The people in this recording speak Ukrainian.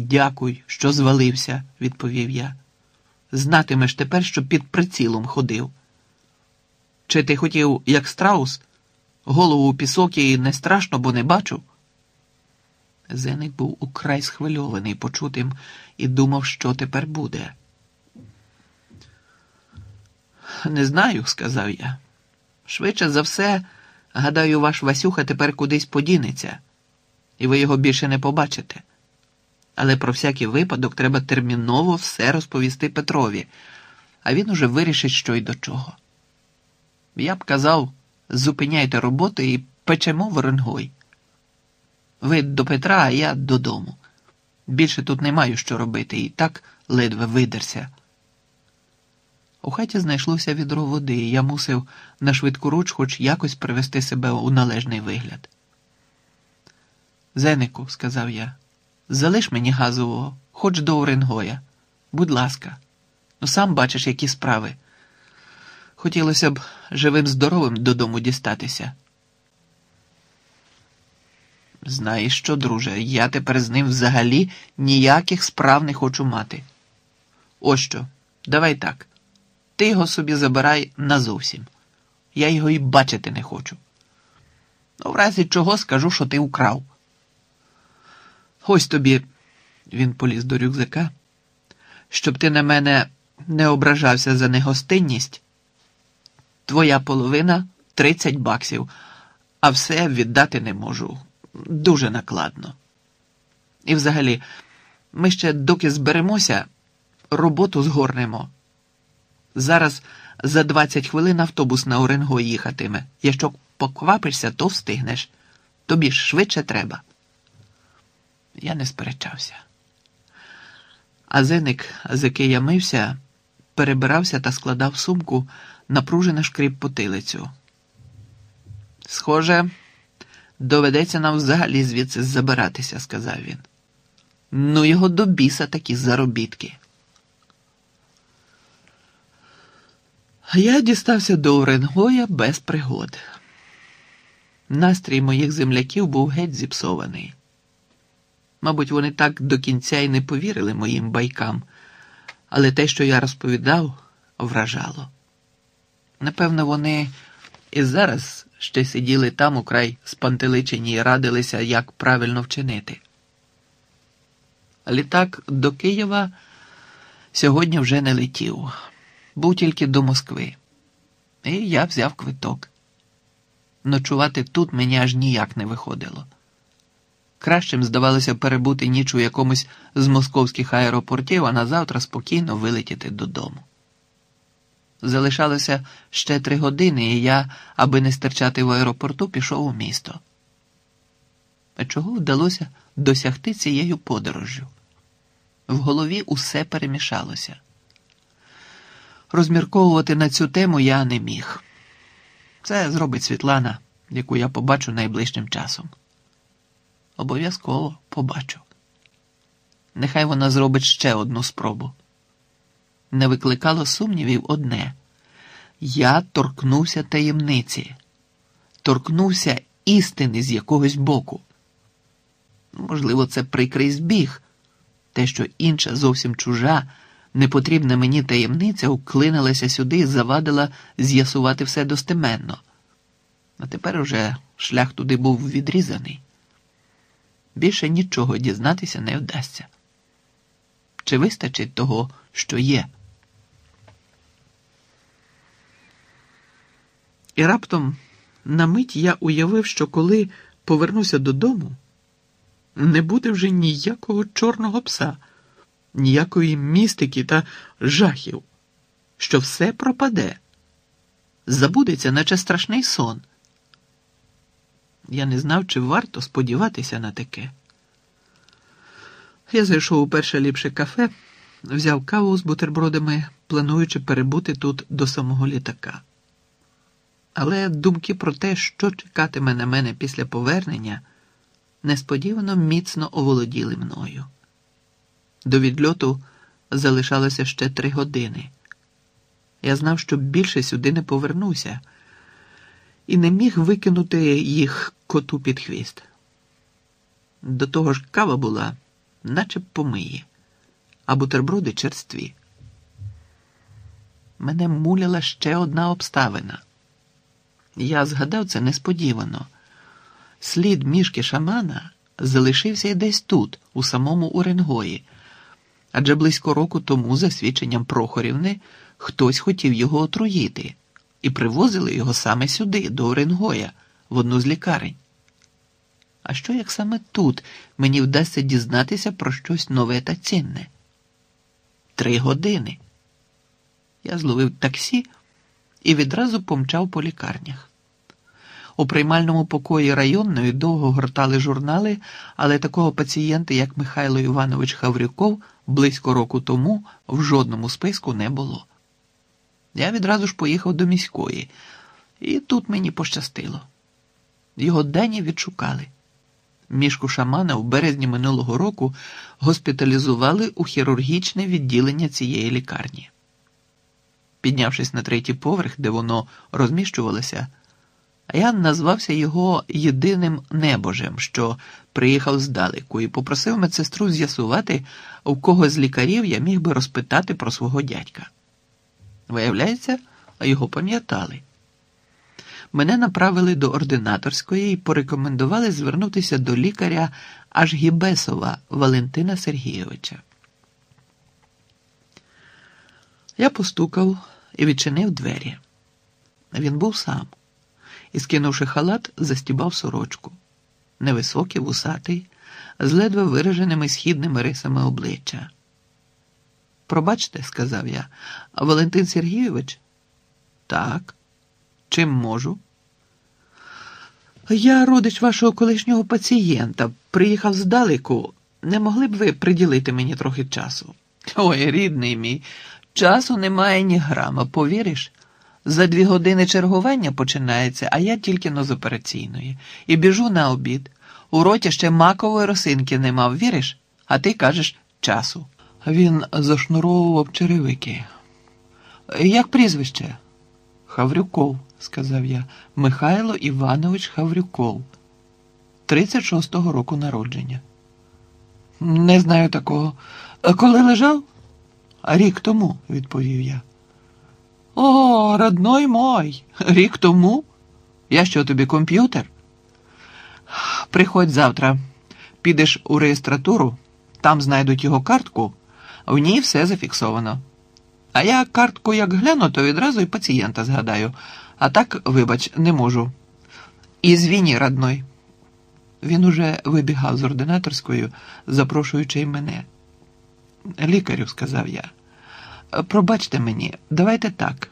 Дякуй, що звалився, відповів я. Знатимеш тепер, що під прицілом ходив. Чи ти хотів, як страус, голову у пісок і не страшно, бо не бачу? Зеник був украй схвильований почутим і думав, що тепер буде. Не знаю, сказав я. Швидше за все, гадаю, ваш Васюха тепер кудись подінеться, і ви його більше не побачите. Але про всякий випадок треба терміново все розповісти Петрові, а він уже вирішить, що й до чого. Я б казав, зупиняйте роботу і печемо воронгой. Ви до Петра, а я додому. Більше тут не маю що робити, і так ледве видерся. У хаті знайшлося відро води, і я мусив на швидку руч хоч якось привести себе у належний вигляд. Зенику, сказав я, залиш мені газового, хоч до Оренгоя. Будь ласка, ну сам бачиш, які справи. Хотілося б живим здоровим додому дістатися. Знаєш що, друже, я тепер з ним взагалі ніяких справ не хочу мати. Ось що, давай так. Ти його собі забирай назовсім. Я його і бачити не хочу. Ну, в разі чого скажу, що ти украв. Ось тобі, він поліз до рюкзака, щоб ти на мене не ображався за негостинність. Твоя половина 30 баксів, а все віддати не можу. Дуже накладно. І взагалі, ми ще доки зберемося, роботу згорнемо. Зараз за 20 хвилин автобус на Оренго їхатиме. Якщо поквапишся, то встигнеш. Тобі ж швидше треба. Я не сперечався. А зеник, з який я мився, перебирався та складав сумку, напружено шкріп потилицю. Схоже, доведеться нам взагалі звідси забиратися, сказав він. Ну, його до біса такі заробітки. Я дістався до Оренгоя без пригод. Настрій моїх земляків був геть зіпсований. Мабуть, вони так до кінця й не повірили моїм байкам, але те, що я розповідав, вражало. Напевно, вони і зараз ще сиділи там украй спантеличені і радилися, як правильно вчинити. Літак до Києва сьогодні вже не летів, був тільки до Москви. І я взяв квиток. Ночувати тут мені аж ніяк не виходило. Кращим здавалося перебути ніч у якомусь з московських аеропортів, а на завтра спокійно вилетіти додому. Залишалося ще три години, і я, аби не стерчати в аеропорту, пішов у місто. А чого вдалося досягти цією подорожжю? В голові усе перемішалося. Розмірковувати на цю тему я не міг. Це зробить Світлана, яку я побачу найближчим часом. Обов'язково побачу. Нехай вона зробить ще одну спробу. Не викликало сумнівів одне. Я торкнувся таємниці, торкнувся істини з якогось боку. Можливо, це прикрий збіг, те, що інша зовсім чужа, непотрібна мені таємниця уклинилася сюди і завадила з'ясувати все достеменно. А тепер уже шлях туди був відрізаний. Більше нічого дізнатися не вдасться. Чи вистачить того, що є? І раптом на мить я уявив, що коли повернуся додому, не буде вже ніякого чорного пса, ніякої містики та жахів, що все пропаде, забудеться, наче страшний сон. Я не знав, чи варто сподіватися на таке. Я зайшов у перше ліпше кафе, взяв каву з бутербродами, плануючи перебути тут до самого літака. Але думки про те, що чекатиме на мене після повернення, несподівано міцно оволоділи мною. До відльоту залишалося ще три години. Я знав, що більше сюди не повернуся, і не міг викинути їх коту під хвіст. До того ж, кава була наче помиє, а бутерброди черстві. Мене муляла ще одна обставина. Я згадав це несподівано. Слід мішки шамана залишився й десь тут, у самому Уренгої, адже близько року тому, за свідченням Прохорівни, хтось хотів його отруїти, і привозили його саме сюди, до Оренгоя, в одну з лікарень. А що як саме тут мені вдасться дізнатися про щось нове та цінне? Три години. Я зловив таксі і відразу помчав по лікарнях. У приймальному покої районної довго гортали журнали, але такого пацієнта, як Михайло Іванович Хаврюков, близько року тому в жодному списку не було. Я відразу ж поїхав до міської, і тут мені пощастило. Його дені відшукали. Мішку шамана в березні минулого року госпіталізували у хірургічне відділення цієї лікарні. Піднявшись на третій поверх, де воно розміщувалося, я назвався його єдиним небожем, що приїхав здалеку, і попросив медсестру з'ясувати, у кого з лікарів я міг би розпитати про свого дядька. Виявляється, його пам'ятали. Мене направили до ординаторської і порекомендували звернутися до лікаря Ашгібесова Валентина Сергійовича. Я постукав і відчинив двері. Він був сам і, скинувши халат, застібав сорочку. Невисокий, вусатий, з ледве вираженими східними рисами обличчя. Пробачте, сказав я, Валентин Сергійович? Так. Чим можу? Я родич вашого колишнього пацієнта, приїхав здалеку. Не могли б ви приділити мені трохи часу? Ой, рідний мій, часу немає ні грама, повіриш? За дві години чергування починається, а я тільки но з операційної. І біжу на обід. У роті ще макової росинки не мав, віриш? А ти кажеш часу. Він зашнуровував черевики. Як прізвище? Хаврюков, сказав я. Михайло Іванович Хаврюков. 36-го року народження. Не знаю такого. Коли лежав? Рік тому, відповів я. О, родной мой, рік тому? Я що тобі комп'ютер? Приходь завтра, підеш у реєстратуру, там знайдуть його картку, в ній все зафіксовано. А я картку як гляну, то відразу і пацієнта згадаю. А так, вибач, не можу. І звіні, родной. Він уже вибігав з ординаторською, запрошуючи й мене. Лікарю, сказав я. Пробачте мені, давайте так.